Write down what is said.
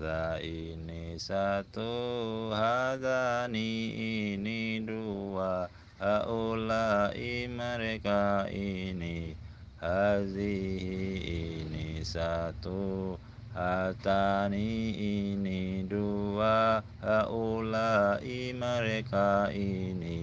Ini satu Hadani ini dua Haulai mereka ini Hazihi ini satu Hatani ini dua Haulai mereka ini.